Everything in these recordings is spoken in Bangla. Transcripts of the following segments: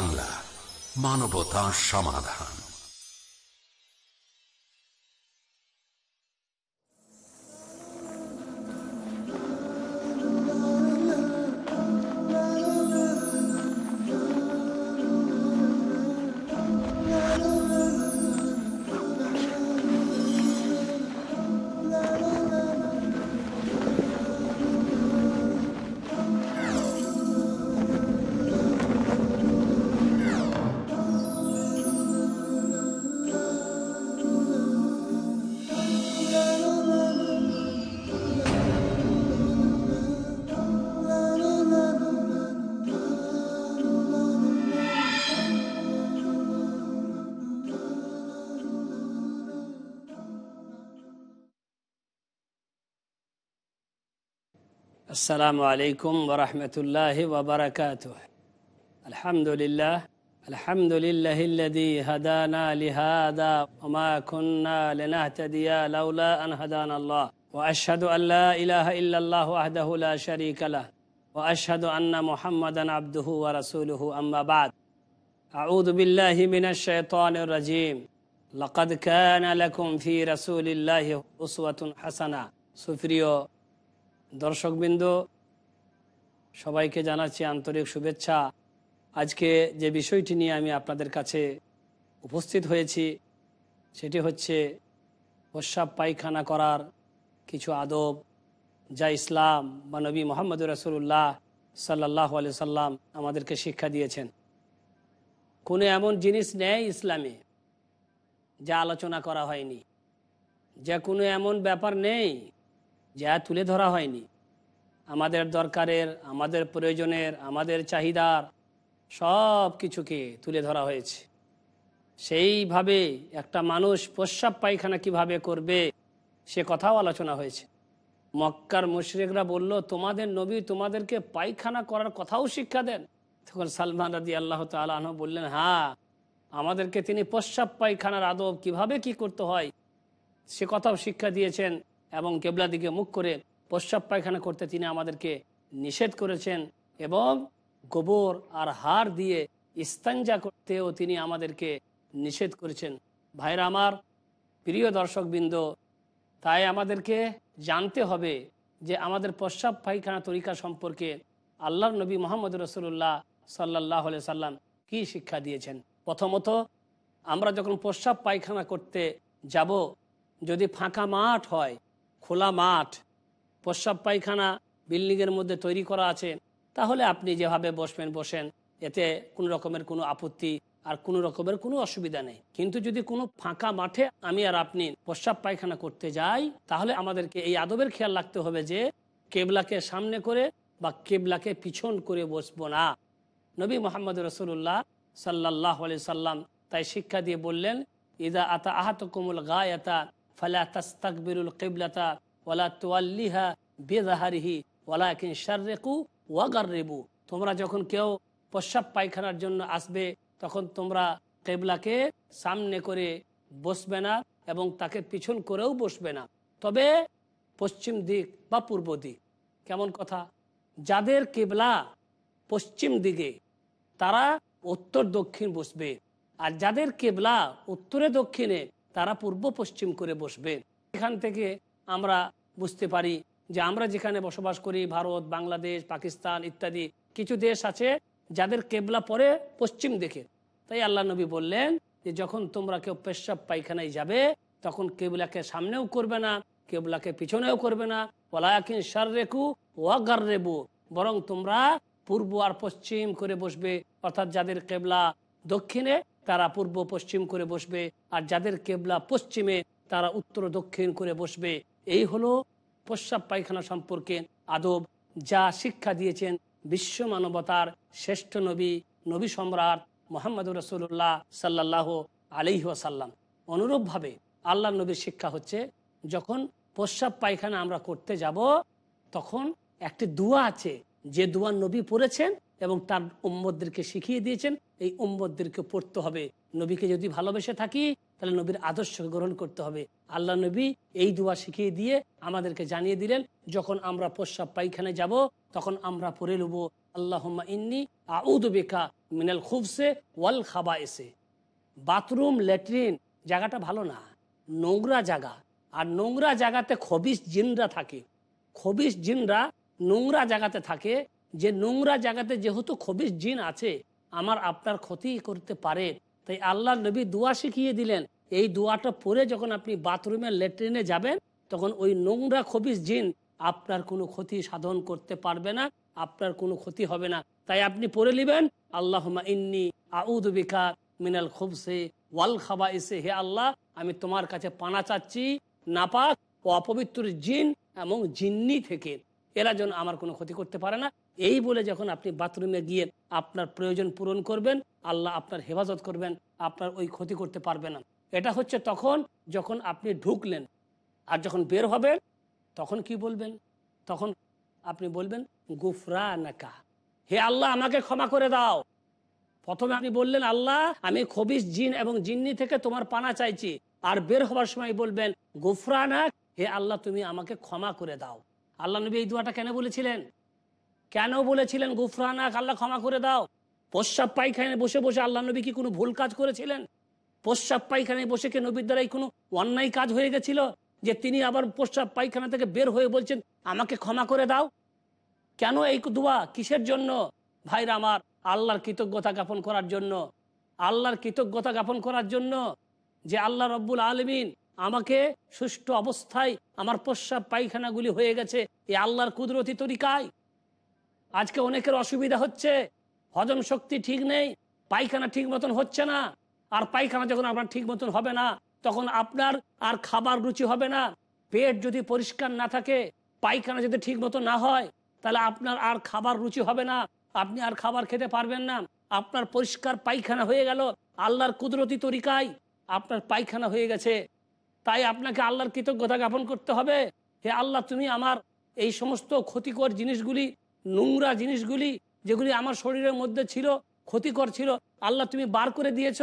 বাংলা মানবতা সমাধান। السلام عليكم ورحمة الله وبركاته. الحمد لله الحمد لله الذي هدانا لهذا وما كنا لنهتدي لولا أن هدانا الله. وأشهد أن لا إله إلا الله وحده لا شريك له. وأشهد أن محمدا عبده ورسوله أما بعد. أعوذ بالله من الشيطان الرجيم. لقد كان لكم في رسول الله أسوة حسنة. সুপ্রিয় দর্শকবৃন্দ, সবাইকে জানাচ্ছি আন্তরিক শুভেচ্ছা। আজকে যে বিষয়টি নিয়ে আমি আপনাদের কাছে উপস্থিত হয়েছি, সেটি হচ্ছে প্রস্রাব পায়খানা করার কিছু আদব যা ইসলাম বা নবী মোহাম্মদ রসুল্লাহ সাল্লাহ আলি সাল্লাম আমাদেরকে শিক্ষা দিয়েছেন। কোনো এমন জিনিস নেই ইসলামে যা আলোচনা করা হয়নি, যা কোনো এমন ব্যাপার নেই যা তুলে ধরা হয়নি। আমাদের দরকারের, আমাদের প্রয়োজনের, আমাদের চাহিদার সব কিছুকে তুলে ধরা হয়েছে। সেইভাবে একটা মানুষ প্রস্রাব পায়খানা কীভাবে করবে সে কথাও আলোচনা হয়েছে। মক্কার মুশরেকরা বলল, তোমাদের নবী তোমাদেরকে পায়খানা করার কথাও শিক্ষা দেন। তখন সালমান রাদি আল্লাহ তালহ বললেন হ্যাঁ আমাদেরকে তিনি প্রস্রাব পায়খানার আদব কীভাবে কি করতে হয় সে কথাও শিক্ষা দিয়েছেন। এবং কেবলা দিকে মুখ করে প্রস্রাব পায়খানা করতে তিনি আমাদেরকে নিষেধ করেছেন এবং গোবর আর হার দিয়ে ইস্তাঞ্জা করতেও তিনি আমাদেরকে নিষেধ করেছেন। ভাইরা আমার, প্রিয় দর্শকবৃন্দ, তাই আমাদেরকে জানতে হবে যে আমাদের প্রস্রাব পায়খানা তরিকা সম্পর্কে আল্লাহ নবী মোহাম্মদ রসুল্লাহ সাল্লাহ সাল্লাম কি শিক্ষা দিয়েছেন। প্রথমত, আমরা যখন প্রস্রাব পায়খানা করতে যাব, যদি ফাঁকা মাঠ হয় খোলা মাঠ, প্রস্রাব পায়খানা, বিল্ডিংয়ের মধ্যে তৈরি করা আছে, তাহলে আপনি যেভাবে বসবেন, বসেন, এতে কোনো রকমের কোনো আপত্তি আর কোনো রকমের কোনো অসুবিধা নেই। কিন্তু যদি কোনো ফাঁকা মাঠে আমি আর আপনি প্রস্রাব পায়খানা করতে যাই, তাহলে আমাদেরকে এই আদবের খেয়াল রাখতে হবে যে কেবলাকে সামনে করে বা কেবলাকে পিছন করে বসবো না। নবী মোহাম্মদ রসুল্লাহ সাল্লাহ সাল্লাম তাই শিক্ষা দিয়ে বললেন, ইদা আতা আহাত কোমল গায়াতা ফালা তাস্তাকবিরুল কেবলাতা ওয়ালা তোয়াল্লিহা বেদাহারিহি ওয়ালা কিন ওয়াগার রেবু তোমরা যখন কেউ প্রস্রাব পায়খানার জন্য আসবে, তখন তোমরা কেবলাকে সামনে করে বসবে না এবং তাকে পিছন করেও বসবে না। তবে পশ্চিম দিক বা পূর্ব দিক, কেমন কথা? যাদের কেবলা পশ্চিম দিকে, তারা উত্তর দক্ষিণ বসবে। আর যাদের কেবলা উত্তরে দক্ষিণে তারা পূর্ব পশ্চিম করে বসবে। এখান থেকে আমরা বুঝতে পারি যে আমরা যেখানে বসবাস করি, ভারত, বাংলাদেশ, পাকিস্তান ইত্যাদি কিছু দেশ আছে যাদের কেবলা পরে পশ্চিম দিকে। তাই আল্লাহ নবী বললেন যে যখন তোমরা কেউ পেশাব পায়খানায় যাবে, তখন কেবলাকে সামনেও করবে না, কেবলাকে পিছনেও করবে না। ওলাকিন সার রেকু ওয়াগার রেবু বরং তোমরা পূর্ব আর পশ্চিম করে বসবে। অর্থাৎ যাদের কেবলা দক্ষিণে তারা পূর্ব পশ্চিম করে বসবে আর যাদের কেবলা পশ্চিমে তারা উত্তর দক্ষিণ করে বসবে। এই হলো প্রস্রাব পায়খানা সম্পর্কে আদব। যা শিক্ষা দিয়েছেন বিশ্ব মানবতার শ্রেষ্ঠ নবী নবী সম্রাট মোহাম্মদ রসুল্লাহ সাল্লাহ আলিহ সাল্লাম অনুরূপভাবে আল্লাহ নবীর শিক্ষা হচ্ছে, যখন প্রস্রাব পায়খানা আমরা করতে যাব, তখন একটি দুয়া আছে যে দুয়া নবী পড়েছেন এবং তার উম্মদদেরকে শিখিয়ে দিয়েছেন, এই উম্মদদেরকে পড়তে হবে। নবীকে যদি ভালোবেসে থাকি, তাহলে নবীর আদর্শ গ্রহণ করতে হবে। আল্লাহ নবী এই দুয়া শিখিয়ে দিয়ে আমাদেরকে জানিয়ে দিলেন, যখন আমরা প্রস্রাব পায়খানে যাব, তখন আমরা পড়ে নেব আল্লাহ ইন্নি আউদবেকা মিনাল খুবসে ওয়াল খাবা এসে বাথরুম, ল্যাট্রিন, জায়গাটা ভালো না। নোংরা জায়গা। আর নোংরা জায়গাতে খবিস জিনরা থাকে। খবিস জিনরা নোংরা জায়গাতে থাকে, যে নোংরা জায়গাতে যেহেতু খবিস জিন আছে, আমার আপনার ক্ষতি করতে পারে। তাই আল্লাহ নবী দোয়া শিখিয়ে দিলেন, এই দোয়াটা পরে যখন আপনি বাথরুমে ল্যাট্রিনে যাবেন, তখন ওই নোংরা খবিস জিন আপনার কোনো ক্ষতি সাধন করতে পারবে না, আপনার কোনো ক্ষতি হবে না। তাই আপনি পড়ে নেবেন আল্লাহ ইন্নি আউদবিকা মিনাল খুবসে ওয়াল খাবা এসে হে আল্লাহ, আমি তোমার কাছে পানা চাচ্ছি, নাপাক ও অপবিত্র জিন এবং জিন্নি থেকে। এরা যেন আমার কোনো ক্ষতি করতে পারে না। এই বলে যখন আপনি বাথরুমে গিয়ে আপনার প্রয়োজন পূরণ করবেন, আল্লাহ আপনার হেফাজত করবেন, আপনার ওই ক্ষতি করতে পারবে না। এটা হচ্ছে তখন যখন আপনি ঢুকলেন আর যখন বের হবেন, তখন কি বলবেন? তখন আপনি বলবেন গুফরা নাকা হে আল্লাহ, আমাকে ক্ষমা করে দাও। প্রথমে আপনি বললেন, আল্লাহ, আমি খবিস জিন এবং জিন্নি থেকে তোমার পানা চাইছি। আর বের হবার সময় বলবেন গুফরা গুফরানাক, হে আল্লাহ, তুমি আমাকে ক্ষমা করে দাও। আল্লাহ নবী এই দোয়াটা কেন বলেছিলেন? কেন বলেছিলেন, গুফরানাক, আল্লাহ ক্ষমা করে দাও প্রস্রাব পায়খানায় বসে বসে আল্লাহ নবী কি কোনো ভুল কাজ করেছিলেন? প্রস্রাব পায়খানায় বসে কি নবীর দ্বারাই কোনো অন্যায় কাজ হয়ে গেছিল? যে তিনি আবার প্রস্রাব পায়খানা থেকে বের হয়ে বলছেন, আমাকে ক্ষমা করে দাও কেন এই দোয়া কিসের জন্য? ভাইরা আমার, আল্লাহর কৃতজ্ঞতা জ্ঞাপন করার জন্য। আল্লাহর কৃতজ্ঞতা জ্ঞাপন করার জন্য যে আল্লাহ রব্বুল আলমিন আমাকে সুষ্ঠু অবস্থায় আমার প্রস্রাব পায়খানাগুলি হয়ে গেছে। এই আল্লাহর কুদরতি তরিকায়। আজকে অনেকের অসুবিধা হচ্ছে। হজম শক্তি ঠিক নেই। পায়খানা ঠিক মতন হচ্ছে না। আর পায়খানা যখন আপনার ঠিক মতন হবে না, তখন আপনার আর খাবার রুচি হবে না। পেট যদি পরিষ্কার না থাকে, পায়খানা যদি ঠিক মতো না হয়, তাহলে আপনার আর খাবার রুচি হবে না। আপনি আর খাবার খেতে পারবেন না। আপনার পরিষ্কার পায়খানা হয়ে গেল। আল্লাহর কুদরতি তরিকায় আপনার পায়খানা হয়ে গেছে। তাই আপনাকে আল্লাহর কৃতজ্ঞতা জ্ঞাপন করতে হবে হে আল্লাহ, তুমি আমার এই সমস্ত ক্ষতিকর জিনিসগুলি, নোংরা জিনিসগুলি যেগুলি আমার শরীরের মধ্যে ছিল, ক্ষতিকর ছিল, আল্লাহ তুমি বার করে দিয়েছ।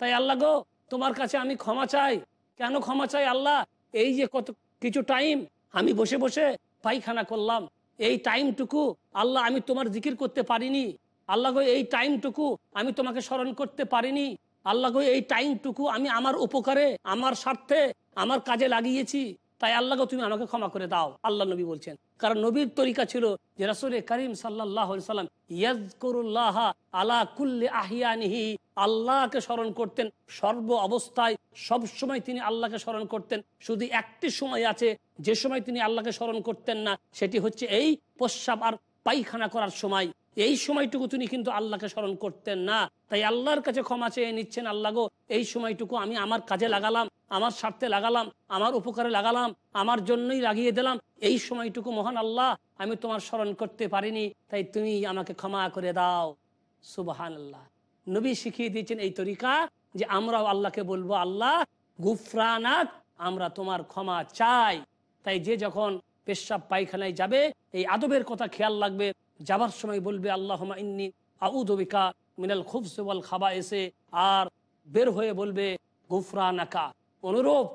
তাই আল্লাহ গো, তোমার কাছে আমি ক্ষমা চাই। কেন ক্ষমা চাই আল্লাহ? এই যে কত, কিছু টাইম আমি বসে বসে পায়খানা করলাম। এই টাইমটুকু আল্লাহ আমি তোমার জিকির করতে পারিনি। আল্লাহ গো, এই টাইমটুকু আমি তোমাকে স্মরণ করতে পারিনি। আল্লাহ গো এই টাইমটুকু আমি আমার উপকারে, আমার স্বার্থে, আমার কাজে লাগিয়েছি। তাই আল্লাহ তুমি আমাকে ক্ষমা করে দাও। আল্লাহ নবী বলছেন। কারণ নবীর তরিকা ছিল যে রাসুল করিম সাল্লাহ সাল্লাম ইয়াজকরুল্লাহ আলা কুল্লে আহিয়ানিহি আল্লাহকে স্মরণ করতেন। সর্ব অবস্থায় সব সময় তিনি আল্লাহকে স্মরণ করতেন। শুধু একটি সময় আছে, যে সময় তিনি আল্লাহকে স্মরণ করতেন না, সেটি হচ্ছে এই প্রস্রাব আর পায়খানা করার সময়। এই সময়টুকু তিনি কিন্তু আল্লাহকে স্মরণ করতেন না। তাই আল্লাহর কাছে ক্ষমা চেয়ে নিচ্ছেন, আল্লাহ গো, এই সময়টুকু আমি আমার কাজে লাগালাম, আমার স্বার্থে লাগালাম, আমার উপকারে লাগালাম, আমার জন্যই লাগিয়ে দিলাম। এই সময়টুকু মহান আল্লাহ, আমি তোমার স্মরণ করতে পারিনি, তাই তুমি আমাকে ক্ষমা করে দাও। সুবাহান আল্লাহ নবী শিখিয়ে দিয়েছেন এই তরিকা যে আমরাও আল্লাহকে বলব, আল্লাহ, গুফরানাক, আমরা তোমার ক্ষমা চাই। তাই যে যখন পেশাব পায়খানায় যাবে, এই আদবের কথা খেয়াল রাখবে। যাবার সময় বলবে আল্লাহ ইন্নি আউদবিকা মিনাল খুবসেওয়াল খাবা এসে আর বের হয়ে বলবে, গুফরানাকা। অনুরূপ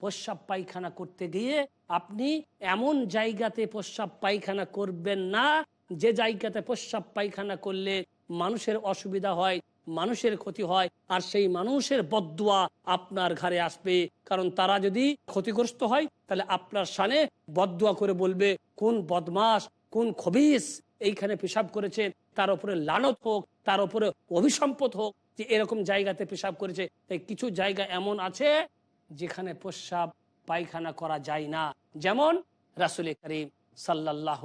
প্রস্রাব পায়খানা করতে গিয়ে আপনি এমন জায়গাতে প্রস্রাব পায়খানা করবেন না, যে জায়গাতে প্রস্রাব পায়খানা করলে মানুষের অসুবিধা হয়, মানুষের ক্ষতি হয়, আর সেই মানুষের বদুয়া আপনার ঘরে আসবে। কারণ তারা যদি ক্ষতিগ্রস্ত হয়, তাহলে আপনার সানে বদুয়া করে বলবে, কোন বদমাস কোন খবিস এইখানে পেশাব করেছে তার উপরে লানত হোক, তার উপরে অভিসম্পদ হোক, যে এরকম জায়গাতে পেশাব করেছে, তাই কিছু জায়গা এমন আছে যেখানে প্রস্রাব পায়খানা করা যায় না। যেমন রাসুল করিম সাল্লাহ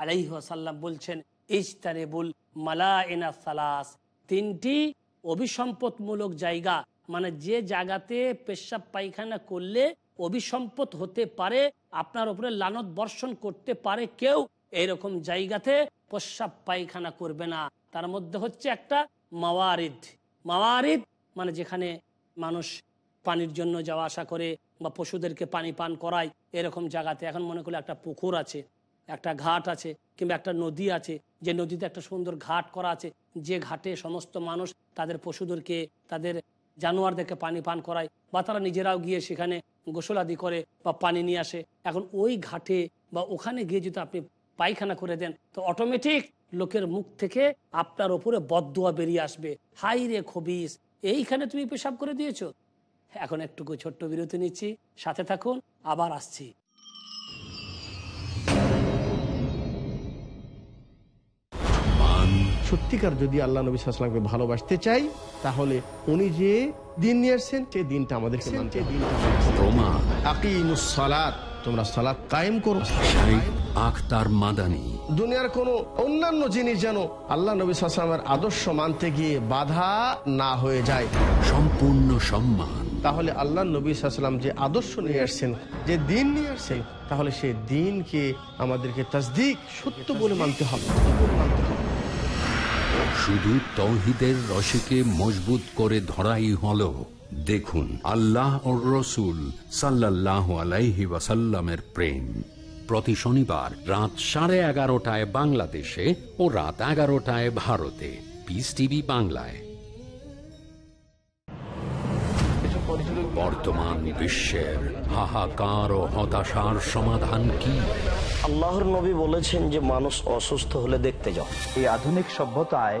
আলাইসাল্লাম বলছেন ইস্তারেবুল মালা এনা সালাস তিনটি অভিসম্পদমূলক জায়গা মানে যে জায়গাতে পেশাব পায়খানা করলে অভিসম্পদ হতে পারে, আপনার উপরে লানত বর্ষণ করতে পারে কেউ এরকম জায়গাতে প্রস্রাব পায়খানা করবে না। তার মধ্যে হচ্ছে একটা মাওয়ারিদ। মাওয়ারিদ মানে যেখানে মানুষ পানির জন্য যাওয়া আসা করে বা পশুদেরকে পানি পান করায় এরকম জায়গাতে। এখন মনে করলে একটা পুকুর আছে, একটা ঘাট আছে কিংবা একটা নদী আছে। যে নদীতে একটা সুন্দর ঘাট করা আছে। যে ঘাটে সমস্ত মানুষ তাদের পশুদেরকে, তাদের জানোয়ারদেরকে পানি পান করায় বা তারা নিজেরাও গিয়ে সেখানে গোসলাদি করে বা পানি নিয়ে আসে। এখন ওই ঘাটে বা ওখানে গিয়ে যদি আপনি পায়খানা করে দেন তো অটোমেটিক লোকের মুখ থেকে আপনার ওপরে বদুয়া বেরিয়ে আসবে। হাই রে খবিস এইখানে তুমি পেশাব করে দিয়েছ। এখন একটুকু ছোট্ট বিরতি নিচ্ছি সাথে থাকুন আবার আসছি। সত্যিকার যদি আল্লাহ নবী সাল্লামকে ভালোবাসতে চাই তাহলে উনি যে দিন নিয়ে আসছেন সেই দিনটা আমাদের তোমরা সালাত কায়েম করো। আখতার মাদানী। দুনিয়ার কোনো অন্যান্য জিনিস যেন আল্লাহ নবী সাল্লামের আদর্শ মানতে গিয়ে বাধা না হয়ে যায়। সম্পূর্ণ সম্মান। তাহলে আল্লাহ নবী সাল্লাম যে আদর্শ নিয়ে আসছেন যে দিন নিয়ে আসছেন তাহলে সেই দিনকে আমাদেরকে তাসদিক সত্য বলে মানতে হবে। মানতে হবে শুধু তৌহিদের রশিকে মজবুত করে ধরাই হলো। দেখুন আল্লাহ ও রসুল সাল্লাহ আলাইহি ওয়াসাল্লামের প্রেম। প্রতি শনিবার রাত সাড়ে এগারোটায় বাংলাদেশে ও রাত এগারোটায় ভারতে। পিস টিভি বাংলায়। বর্তমান বিশ্বের হাহাকার ও হতাশার সমাধান কি? আল্লাহর নবী বলেছেন যে মানুষ অসুস্থ হলে দেখতে যাও। এই আধুনিক সভ্যতায়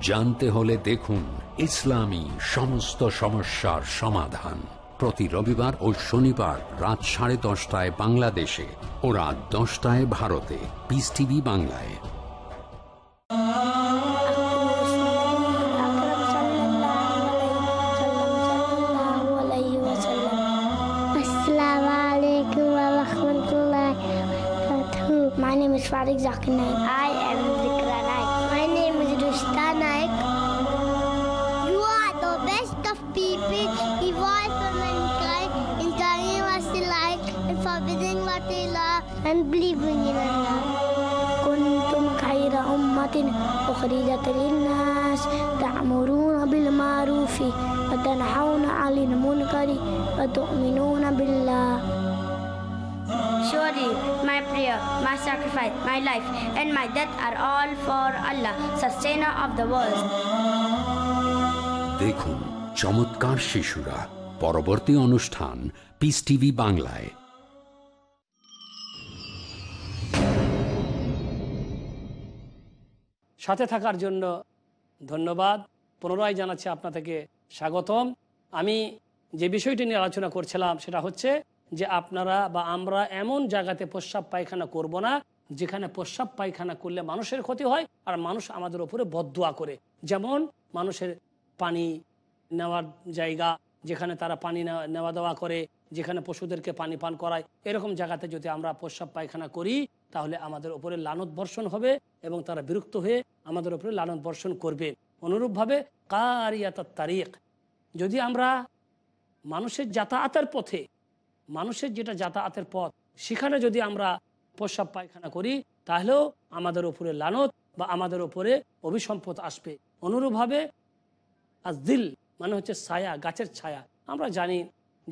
জানতে হলে দেখুন ইসলামী সমস্ত সমস্যার সমাধান। প্রতি রবিবার ও শনিবার রাত সাড়ে দশটায় বাংলাদেশে ও রাত দশটায় ভারতে। পিস টিভি বাংলায়. My name is I am forbidding what they love and believing in Allah. كنتم خير أمة أخرجت للناس تأمرون بالمعروف وتنحون عن المنكر وتؤمنون بالله Surely my prayer, my sacrifice, my life, and my death are all for Allah, sustainer of the world. দেখুন চমৎকার শিশুরা পরবর্তী অনুষ্ঠান পিস টিভি বাংলায় সাথে থাকার জন্য ধন্যবাদ। পুনরায় জানাচ্ছি আপনা থেকে স্বাগতম। আমি যে বিষয়টি নিয়ে আলোচনা করছিলাম সেটা হচ্ছে যে আপনারা বা আমরা এমন জায়গাতে প্রস্রাব পায়খানা করব না, যেখানে প্রস্রাব পায়খানা করলে মানুষের ক্ষতি হয় আর মানুষ আমাদের ওপরে বদুয়া করে। যেমন মানুষের পানি নেওয়ার জায়গা, যেখানে তারা পানি নেওয়া- নেওয়া দেওয়া করে, যেখানে পশুদেরকে পানি পান করায়। এরকম জায়গাতে যদি আমরা প্রস্রাব পায়খানা করি তাহলে আমাদের ওপরে লানত বর্ষণ হবে এবং তারা বিরক্ত হয়ে আমাদের ওপরে লালন বর্ষণ করবে। অনুরূপভাবে কারিয়াত তারিখ। যদি আমরা মানুষের যাতায়াতের পথে, মানুষের যেটা যাতায়াতের পথ, সেখানে যদি আমরা প্রস্রাব পায়খানা করি, তাহলেও আমাদের ওপরে লানত বা আমাদের ওপরে অভিসম্পদ আসবে। অনুরূপভাবে আজ দিল মানে হচ্ছে ছায়া, গাছের ছায়া। আমরা জানি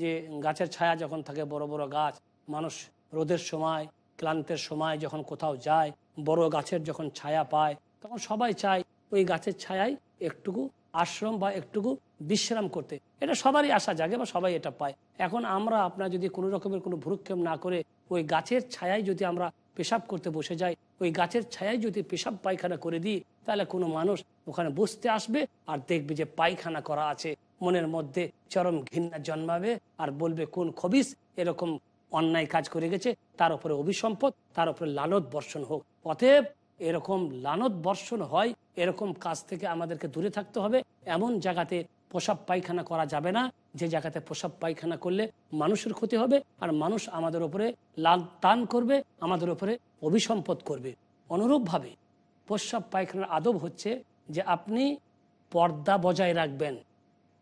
যে গাছের ছায়া যখন থাকে বড় বড় গাছ, মানুষ রোদের সময় ক্লান্তের সময় যখন কোথাও যায়, বড় গাছের যখন ছায়া পায়, তখন সবাই চায় ওই গাছের ছায়ায় একটুকু আশ্রম বা একটুকু বিশ্রাম করতে। এটা সবারই আশা জাগে বা সবাই এটা পায়। এখন আমরা, আপনার যদি কোনো রকমের কোনো ভ্রুক্ষেপ না করে ওই গাছের ছায়ায় যদি আমরা পেশাব করতে বসে যাই, ওই গাছের ছায়ায় যদি পেশাব পায়খানা করে দিই, তাহলে কোনো মানুষ ওখানে বসতে আসবে আর দেখবে যে পায়খানা করা আছে। মনের মধ্যে চরম ঘৃণা জন্মাবে আর বলবে, কোন খবিস? এরকম অন্যায় কাজ করে গেছে, তার উপরে অভিসম্পদ, তার উপরে লালত বর্ষণ হোক। অতএব এরকম লানত বর্ষণ হয়, এরকম কাজ থেকে আমাদেরকে দূরে থাকতে হবে। এমন জায়গাতে পোশাব পায়খানা করা যাবে না, যে জায়গাতে পোশাব পায়খানা করলে মানুষের ক্ষতি হবে আর মানুষ আমাদের ওপরে লাল টান করবে, আমাদের ওপরে অভিসম্পদ করবে। অনুরূপভাবে প্রস্রাব পায়খানার আদব হচ্ছে যে আপনি পর্দা বজায় রাখবেন,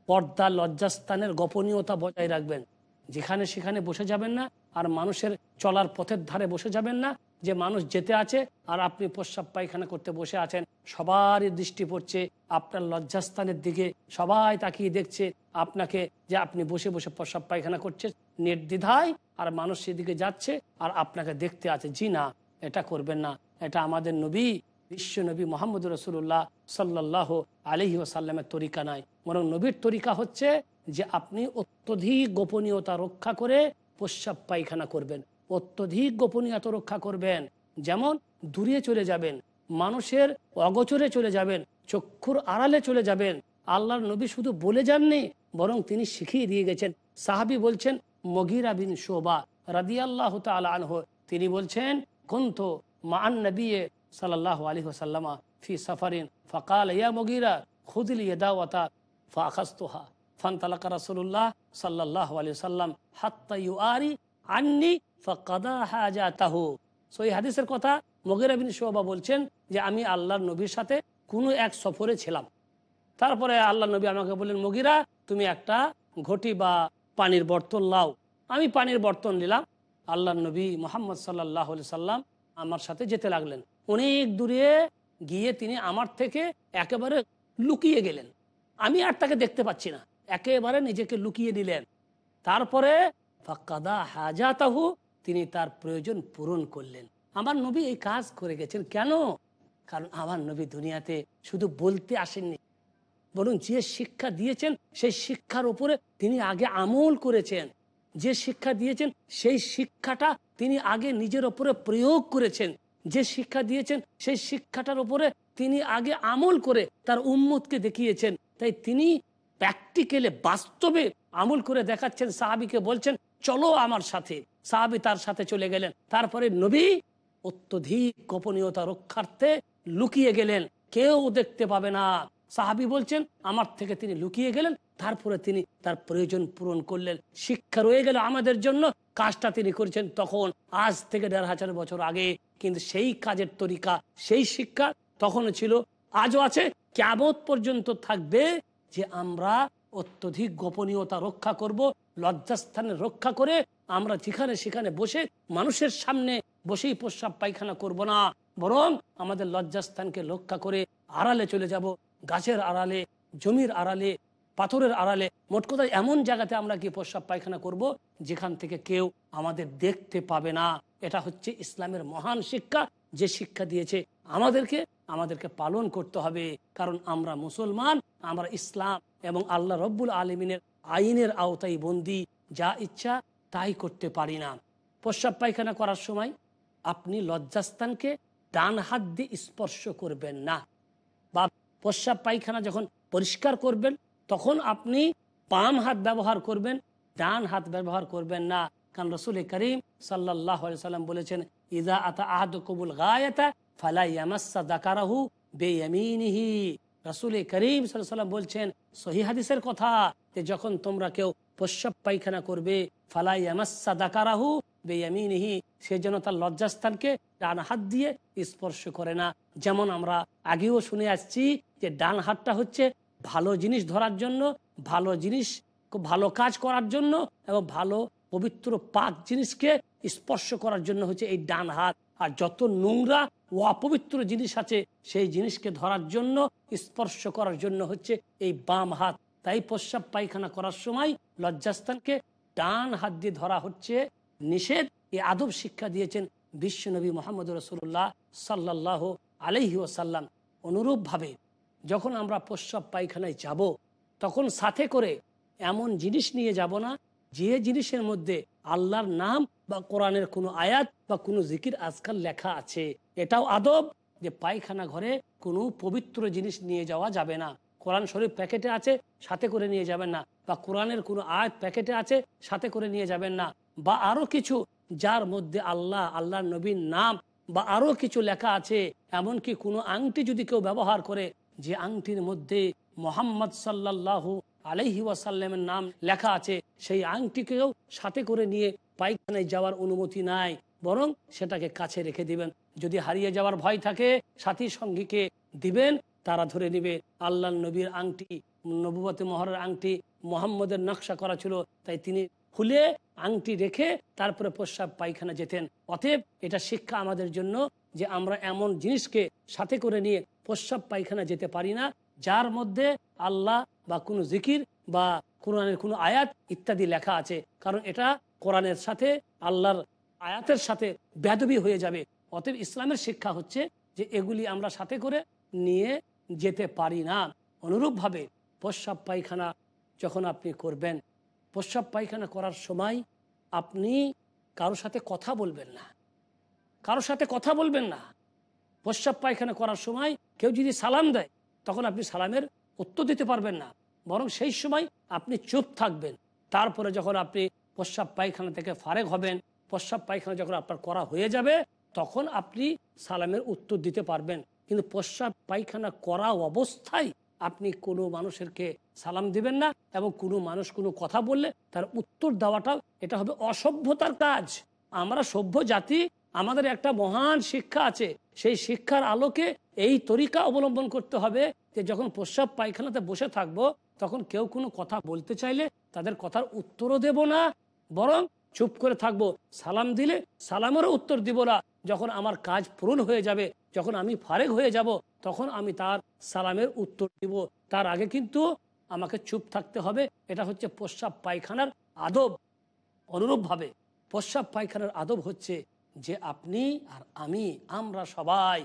পর্দা লজ্জাস্থানের গোপনীয়তা বজায় রাখবেন। যেখানে সেখানে বসে যাবেন না আর মানুষের চলার পথের ধারে বসে যাবেন না। যে মানুষ যেতে আছে আর আপনি প্রস্রাব পায়খানা করতে বসে আছেন, সবারই দৃষ্টি পড়ছে, আপনার লজ্জাস্থানের দিকে সবাই তাকিয়ে দেখছে, আপনাকে যে আপনি বসে বসে প্রস্রাব পায়খানা করছেন, নির্দ্বিধায় আর মানুষ সেদিকে যাচ্ছে আর আপনাকে দেখতে আছে। জি না, এটা করবেন না। এটা আমাদের নবী, বিশ্ব নবী মোহাম্মদ রসুল্লাহ সাল্লাহ আলহি ওসাল্লামের তরিকা নাই। বরং নবীর তরিকা হচ্ছে যে আপনি অত্যধিক গোপনীয়তা রক্ষা করে প্রস্রাব পায়খানা করবেন, অত্যধিক গোপনীয়তা রক্ষা করবেন। যেমন দূরে চলে যাবেন, মানুষের অগোচরে চলে যাবেন, চক্ষুর আড়ালে চলে যাবেন। আল্লাহর নবী শুধু বলে যাননি, বরং তিনি শিখিয়ে দিয়ে গেছেন। সাহাবি বলছেন, মগিরা বিন শোভা রাদিয়াল্লাহ আনহ। তিনি বলছেন, কন্ত মান নবী সাল্লাহ আলী সাল্লামা ফি সাফারিন, ফকাল ইয়া মগিরা খুদিল ইয়েদাওয়াতা ফাখাস্তোহা ফান্তালাকা রাসুল্লাহ সাল্লাহ আলী সাল্লাম হাত্তা ইউ আন্নি ফকাদা হাজা তাহু সো হাদিসের কথা মগিরা বিন শোভা বলছেন যে, আমি আল্লাহর নবীর সাথে কোনো এক সফরে ছিলাম। তারপরে আল্লাহ নবী আমাকে বললেন, মগিরা, তুমি একটা ঘটি বা পানির বর্তন লাও আমি পানির বর্তন নিলাম। আল্লাহ নবী মোহাম্মদ সাল্লাহ সাল্লাম আমার সাথে যেতে লাগলেন। অনেক দূরে গিয়ে তিনি আমার থেকে একেবারে লুকিয়ে গেলেন। আমি আর তাকে দেখতে পাচ্ছি না। একেবারে নিজেকে লুকিয়ে নিলেন। তারপরে ফাক্কাদা হাজাতাহু, তিনি তার প্রয়োজন পূরণ করলেন। আমার নবী এই কাজ করে গেছেন কেন? কারণ আমার নবী দুনিয়াতে শুধু বলতে আসেননি, বরং যে শিক্ষা দিয়েছেন সেই শিক্ষার উপরে তিনি আগে আমল করেছেন। যে শিক্ষা দিয়েছেন সেই শিক্ষাটা তিনি আগে নিজের ওপরে প্রয়োগ করেছেন। যে শিক্ষা দিয়েছেন সেই শিক্ষাটার উপরে তিনি আগে আমল করে তার উম্মতকে দেখিয়েছেন। তাই তিনি প্র্যাকটিক্যালে বাস্তবে আমল করে দেখাচ্ছেন, সাহাবিকে বলছেন, চলো আমার সাথে। সাহাবি তার সাথে চলে গেলেন। তারপরে নবী অত্যধিক গোপনীয়তা রক্ষার্থে লুকিয়ে গেলেন। কেউ দেখতে পাবে না। সাহাবি বলছেন, আমার থেকে তিনি লুকিয়ে গেলেন, তারপরে তিনি তার প্রয়োজন পূরণ করলেন। শিক্ষা রয়ে গেল আমাদের জন্য। কাজটা তিনি করেছেন তখন। আজ থেকে দেড় হাজার বছর আগে। কিন্তু সেই কাজের তরিকা, সেই শিক্ষা তখনও ছিল। আজও আছে। কেমত পর্যন্ত থাকবে। যে আমরা অত্যধিক গোপনীয়তা রক্ষা করব, লজ্জাস্থানে রক্ষা করে আমরা যেখানে সেখানে বসে মানুষের সামনে বসেই প্রস্রাব পায়খানা করব না, বরং আমাদের লজ্জাস্থানকে রক্ষা করে আড়ালে চলে যাব, গাছের আড়ালে, জমির আড়ালে, পাথরের আড়ালে। মোট কথা এমন জায়গাতে আমরা কি প্রস্রাব পায়খানা করব যেখান থেকে কেউ আমাদের দেখতে পাবে না। এটা হচ্ছে ইসলামের মহান শিক্ষা, যে শিক্ষা দিয়েছে আমাদেরকে আমাদেরকে পালন করতে হবে। কারণ আমরা মুসলমান, আমরা ইসলাম এবং আল্লাহ রব্বুল আলমিনের আইনের আওতায় বন্দি। যা ইচ্ছা তাই করতে পারি না। প্রস্রাব পায়খানা করার সময় আপনি লজ্জাস্থানকে ডান হাত দিয়ে স্পর্শ করবেন না। বা প্রস্রাব পায়খানা যখন পরিষ্কার করবেন, তখন আপনি বাম হাত ব্যবহার করবেন, ডান হাত ব্যবহার করবেন না। কারণ রসুল করিম সাল্লাহ সাল্লাম বলেছেন ইদা আতা আহাদ কবুল গায়তা যখন তোমরা কেউ করবে ফালাই ইয়ামাসা দাকারাহু সে যেন তার লজ্জাস্থানকে ডান হাত দিয়ে স্পর্শ করে না। যেমন আমরা আগেও শুনে আসছি যে ডান হাতটা হচ্ছে ভালো জিনিস ধরার জন্য, ভালো জিনিস ভালো কাজ করার জন্য এবং ভালো পবিত্র পাক জিনিসকে স্পর্শ করার জন্য হচ্ছে এই ডান হাত। আর যত নোংরা ও অপবিত্র জিনিস আছে, সেই জিনিসকে ধরার জন্য, স্পর্শ করার জন্য হচ্ছে এই বাম হাত। তাই প্রস্রাব পায়খানা করার সময় লজ্জাস্থানকে ডান হাত দিয়ে ধরা হচ্ছে নিষেধ। এই আদব শিক্ষা দিয়েছেন বিশ্বনবী মোহাম্মদ রসুল্লাহ সাল্লাহ আলহি ওসাল্লাম অনুরূপভাবে যখন আমরা প্রস্রাব পায়খানায় যাব, তখন সাথে করে এমন জিনিস নিয়ে যাব না, যে জিনিসের মধ্যে আল্লাহর নাম বা কোরআনের কোনো আয়াত বা কোনো জিকির আজকাল লেখা আছে। এটাও আদব যে পায়খানা ঘরে কোনো পবিত্র জিনিস নিয়ে যাওয়া যাবে না। কোরআন শরীফ প্যাকেটে আছে, সাথে করে নিয়ে যাবেন না। বা কোরআনের কোনো আয়াত প্যাকেটে আছে, সাথে করে নিয়ে যাবেন না। বা আরও কিছু যার মধ্যে আল্লাহ আল্লাহ নবীর নাম বা আরও কিছু লেখা আছে, এমনকি কোনো আংটি যদি কেউ ব্যবহার করে, যে আংটির মধ্যে মোহাম্মদ সাল্লাহ আলহি ওয়াসাল্লামের নাম লেখা আছে। সেই আংটিকেও সাথে করে নিয়ে পায়খানায় যাওয়ার অনুমতি নাই, বরং সেটাকে কাছে রেখে দিবেন। যদি হারিয়ে যাওয়ার ভয় থাকে সাথী সঙ্গীকে দিবেন, তারা ধরে নিবে আল্লাহ নবীর আংটি নবুবতী মহরের আংটি, মোহাম্মদের নকশা করা ছিল, তাই তিনি খুলে আংটি রেখে তারপরে প্রস্রাব পায়খানা যেতেন। অতএব এটা শিক্ষা আমাদের জন্য যে আমরা এমন জিনিসকে সাথে করে নিয়ে প্রস্রাব পায়খানা যেতে পারি না, যার মধ্যে আল্লাহ বা কোনো জিকির বা কোরআনের কোনো আয়াত ইত্যাদি লেখা আছে। কারণ এটা কোরআনের সাথে আল্লাহর আয়াতের সাথে বেদবি হয়ে যাবে। অতএব ইসলামের শিক্ষা হচ্ছে যে এগুলি আমরা সাথে করে নিয়ে যেতে পারি না। অনুরূপভাবে প্রস্রাব পায়খানা যখন আপনি করবেন, প্রস্রাব পায়খানা করার সময় আপনি কারোর সাথে কথা বলবেন না। কারোর সাথে কথা বলবেন না। প্রস্রাব পায়খানা করার সময় কেউ যদি সালাম দেয়, তখন আপনি সালামের উত্তর দিতে পারবেন না। বরং সেই সময় আপনি চুপ থাকবেন। তারপরে যখন আপনি প্রস্রাব পায়খানা থেকে ফারেক হবেন, প্রস্রাব পায়খানা যখন আপনার করা হয়ে যাবে, তখন আপনি সালামের উত্তর দিতে পারবেন। কিন্তু প্রস্রাব পায়খানা করা অবস্থায় আপনি কোনো মানুষেরকে সালাম দিবেন না এবং কোনো মানুষ কোনো কথা বললে তার উত্তর দেওয়াটাও এটা হবে অসভ্যতার কাজ। আমরা সভ্য জাতি, আমাদের একটা মহান শিক্ষা আছে। সেই শিক্ষার আলোকে এই তরিকা অবলম্বন করতে হবে যে যখন প্রস্রাব পায়খানাতে বসে থাকব, তখন কেউ কোনো কথা বলতে চাইলে তাদের কথার উত্তরও দেব না, বরং চুপ করে থাকব। সালাম দিলে সালামেরও উত্তর দিব না। যখন আমার কাজ পূরণ হয়ে যাবে, যখন আমি ফারেক হয়ে যাব, তখন আমি তার সালামের উত্তর দিব। তার আগে কিন্তু আমাকে চুপ থাকতে হবে। এটা হচ্ছে প্রস্রাব পায়খানার আদব। অনুরূপভাবে প্রস্রাব পায়খানার আদব হচ্ছে যে আপনি আর আমি, আমরা সবাই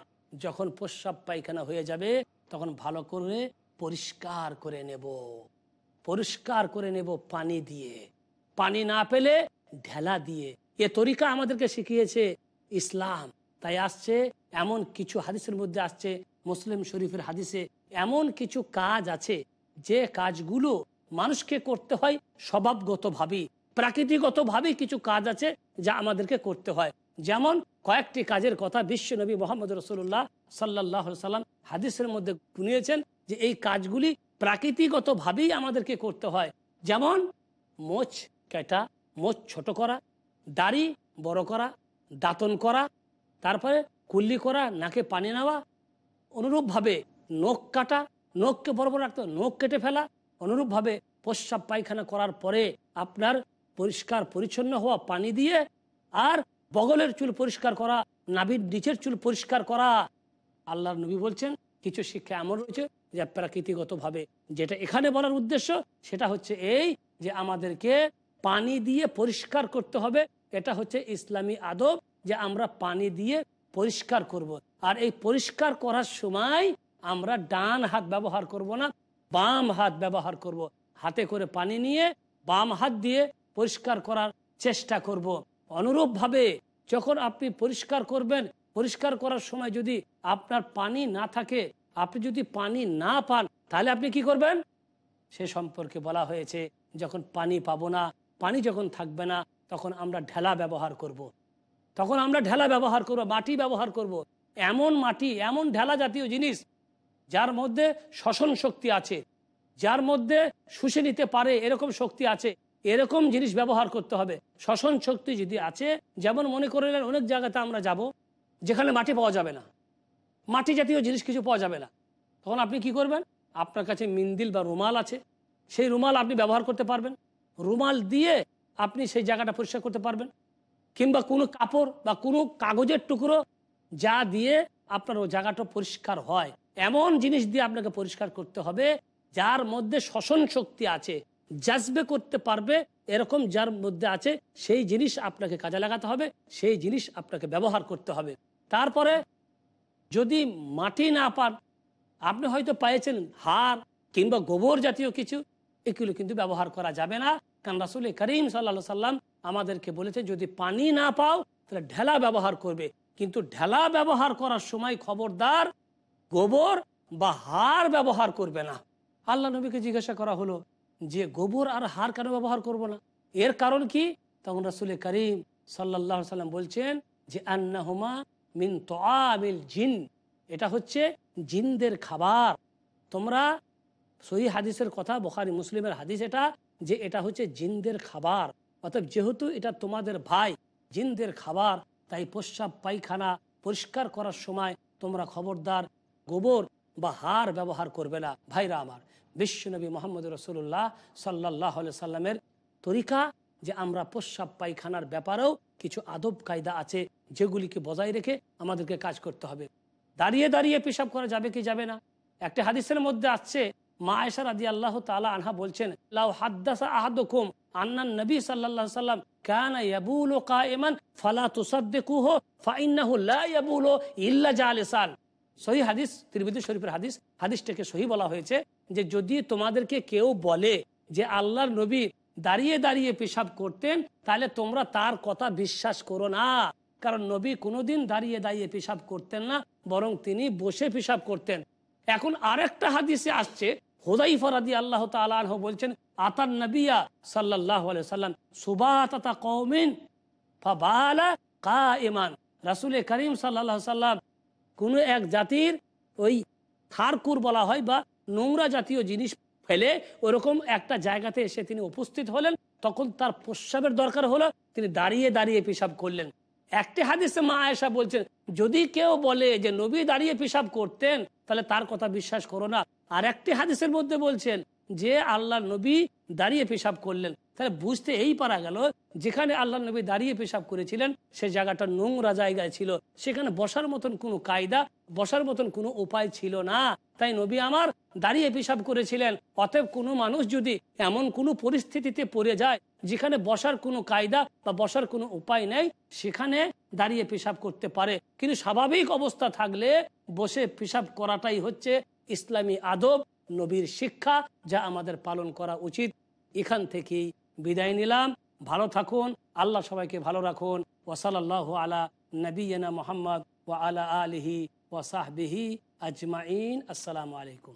যখন প্রস্রাব পায়খানা হয়ে যাবে তখন ভালো করে পরিষ্কার করে নেব। পরিষ্কার করে নেব পানি দিয়ে। পানি না পেলে ঢেলা দিয়ে। এ তরিকা আমাদেরকে শিখিয়েছে ইসলাম। তাই আসছে এমন কিছু হাদিসের মধ্যে আসছে, মুসলিম শরীফের হাদিসে এমন কিছু কাজ আছে, যে কাজগুলো মানুষকে করতে হয় স্বভাবগতভাবেই। প্রাকৃতিকগতভাবেই কিছু কাজ আছে যা আমাদেরকে করতে হয়। যেমন কয়েকটি কাজের কথা বিশ্ব নবী মোহাম্মদ রসুল্লাহ সাল্লাহ সাল্লাম হাদিসের মধ্যে শুনিয়েছেন যে এই কাজগুলি প্রাকৃতিগতভাবেই আমাদেরকে করতে হয়। যেমন মোচ কেটা, মোচ ছোট করা, দাড়ি বড় করা, দাঁতন করা, তারপরে কুল্লি করা, নাকে পানি নেওয়া, অনুরূপভাবে নখ কাটা, নখকে বড় বড় রাখতে নখ কেটে ফেলা, অনুরূপভাবে প্রস্রাব পায়খানা করার পরে আপনার পরিষ্কার পরিচ্ছন্ন হওয়া পানি দিয়ে আর বগলের চুল পরিষ্কার করা, নাভির নিচের চুল পরিষ্কার করা আল্লাহর নবী বলছেন, কিছু শিক্ষা এমন রয়েছে যা প্রাকৃতিগতভাবে যেটা এখানে বলার উদ্দেশ্য, সেটা হচ্ছে এই যে আমাদেরকে পানি দিয়ে পরিষ্কার করতে হবে এটা হচ্ছে ইসলামী আদব যে আমরা পানি দিয়ে পরিষ্কার করব। আর এই পরিষ্কার করার সময় আমরা ডান হাত ব্যবহার করব না, বাম হাত ব্যবহার করব। হাতে করে পানি নিয়ে বাম হাত দিয়ে পরিষ্কার করার চেষ্টা করব। অনুরূপভাবে যখন আপনি পরিষ্কার করবেন, পরিষ্কার করার সময় যদি আপনার পানি না থাকে, আপনি যদি পানি না পান, তাহলে আপনি কি করবেন সে সম্পর্কে বলা হয়েছে, যখন পানি পাবো না, পানি যখন থাকবে না, তখন আমরা ঢেলা ব্যবহার করব। তখন আমরা ঢেলা ব্যবহার করব, মাটি ব্যবহার করব। এমন মাটি, এমন ঢেলা জাতীয় জিনিস, যার মধ্যে শ্বসন শক্তি আছে, যার মধ্যে শুষে নিতে পারে, এরকম শক্তি আছে এরকম জিনিস ব্যবহার করতে হবে। শ্বসন শক্তি যদি আছে, যেমন মনে করলেন অনেক জায়গাতে আমরা যাব, যেখানে মাটি পাওয়া যাবে না। মাটি জাতীয় জিনিস কিছু পাওয়া যাবে না। তখন আপনি কি করবেন? আপনার কাছে মিন্দিল বা রুমাল আছে। সেই রুমাল আপনি ব্যবহার করতে পারবেন। রুমাল দিয়ে আপনি সেই জায়গাটা পরিষ্কার করতে পারবেন। কিংবা কোনো কাপড় বা কোনো কাগজের টুকরো যা দিয়ে আপনার ও জায়গাটা পরিষ্কার হয়। এমন জিনিস দিয়ে আপনাকে পরিষ্কার করতে হবে, যার মধ্যে শ্বসন শক্তি আছে। জাজবে করতে পারবে এরকম যার মধ্যে আছে, সেই জিনিস আপনাকে কাজে লাগাতে হবে, সেই জিনিস আপনাকে ব্যবহার করতে হবে। তারপরে যদি মাটি না পান, আপনি হয়তো পেয়েছেন হার কিংবা গোবর জাতীয় কিছু, এগুলো কিন্তু ব্যবহার করা যাবে না। কারণ রাসুল করিম সাল্লা সাল্লাম আমাদেরকে বলেছে যদি পানি না পাও, তাহলে ঢেলা ব্যবহার করবে। কিন্তু ঢেলা ব্যবহার করার সময় খবরদার গোবর বা হার ব্যবহার করবে না। আল্লাহ নবীকে জিজ্ঞাসা করা হলো যে গোবর আর হার কেন ব্যবহার করব না? এর কারণ কি? তখন রাসুল করিম সাল্লাহ সাল্লাম বলছেন যে, আন্নাহুমা মিন তোয়ামিল জিন। এটা হচ্ছে জিনদের খাবার। তোমরা সহি হাদিসের কথা, বখারি, মুসলিমের হাদিস এটা যে এটা হচ্ছে জিনদের খাবার। অর্থাৎ যেহেতু এটা তোমাদের ভাই, জিনদের খাবার, তাই প্রস্রাব পায়খানা পরিষ্কার করার সময় তোমরা খবরদার গোবর বা হার ব্যবহার করবে না। ভাইরা আমার বিশ্বনবী মোহাম্মদ রসুল্লাহ সাল্লাহ সাল্লামের তরিকা যে আমরা প্রস্রাব পায়খানার ব্যাপারেও কিছু আদব কায়দা আছে যেগুলিকে বজায় রেখে আমাদেরকে কাজ করতে হবে। দাঁড়িয়ে দাঁড়িয়ে পেশাব করা যাবে কি যাবে না? একটা হাদিসের মধ্যে আসছে মা আয়সা রাদি আল্লাহ তালা আনহা বলছেন, লাউ হাদ্দাসা আহাদুকুম আন্নান নবী আলাইহি সাল্লাম কানা কাইমান ফালা তুসাদ্দিকুহু ফাইন্নাহু লা ইয়াবুলু ইল্লা জালিসান। সহি হাদিস, তিরমিজি শরীফের হাদিস, হাদিসটাকে সহি বলা হয়েছে যে যদি তোমাদেরকে কেউ বলে যে আল্লাহর নবী দাঁড়িয়ে দাঁড়িয়ে পেশাব করতেন, তাহলে তোমরা তার কথা বিশ্বাস করো না। কারণ নবী কোনোদিন দাঁড়িয়ে দাঁড়িয়ে পেশাব করতেন না, বরং তিনি বসে পেশাব করতেন। এখন আরেকটা হাদিসে আসছে হোদাই ফরাদি আল্লাহ তালাহ বলছেন আতার নবিয়া সাল্লাহ সাল্লাম সুবাতা কৌমিন কা ইমান রাসুল করিম সাল্লাহ সাল্লাম কোনো এক জাতির ওই থারকুর বলা হয় বা নোংরা জাতীয় জিনিস ফেলে ওরকম একটা জায়গাতে এসে তিনি উপস্থিত হলেন, তখন তার প্রস্রাবের দরকার হলো, তিনি দাঁড়িয়ে দাঁড়িয়ে পেশাব করলেন। একটি হাদিসে মা আয়েশা বলছেন, যদি কেউ বলে যে নবী দাঁড়িয়ে পেশাব করতেন, তাহলে তার কথা বিশ্বাস করো না। আর একটি হাদিসের মধ্যে বলছেন যে আল্লাহ নবী দাঁড়িয়ে পেশাব করলেন। তাহলে বুঝতে এই পারা গেল, যেখানে আল্লাহ নবী দাঁড়িয়ে পেশাব করেছিলেন, সে জায়গাটা নোংরা জায়গায় ছিল। সেখানে বসার মতন কোনো কায়দা, বসার মতন কোনো উপায় ছিল না। তাই নবী আমার দাঁড়িয়ে পেশাব করেছিলেন। অতএব কোনো মানুষ যদি এমন কোনো পরিস্থিতিতে পড়ে যায়, যেখানে বসার কোনো কায়দা বা বসার কোনো উপায় নেই, সেখানে দাঁড়িয়ে পেশাব করতে পারে। কিন্তু স্বাভাবিক অবস্থা থাকলে বসে পেশাব করাটাই হচ্ছে ইসলামী আদব, নবীর শিক্ষা, যা আমাদের পালন করা উচিত। এখান থেকেই বিদায় নিলাম। ভালো থাকুন। আল্লাহ সবাইকে ভালো রাখুন। ওসালাল্লাহ আলা নবীনা মোহাম্মদ ও আলা আলহি ওসাহবিহি আজমাইন। আসসালামু আলাইকুম।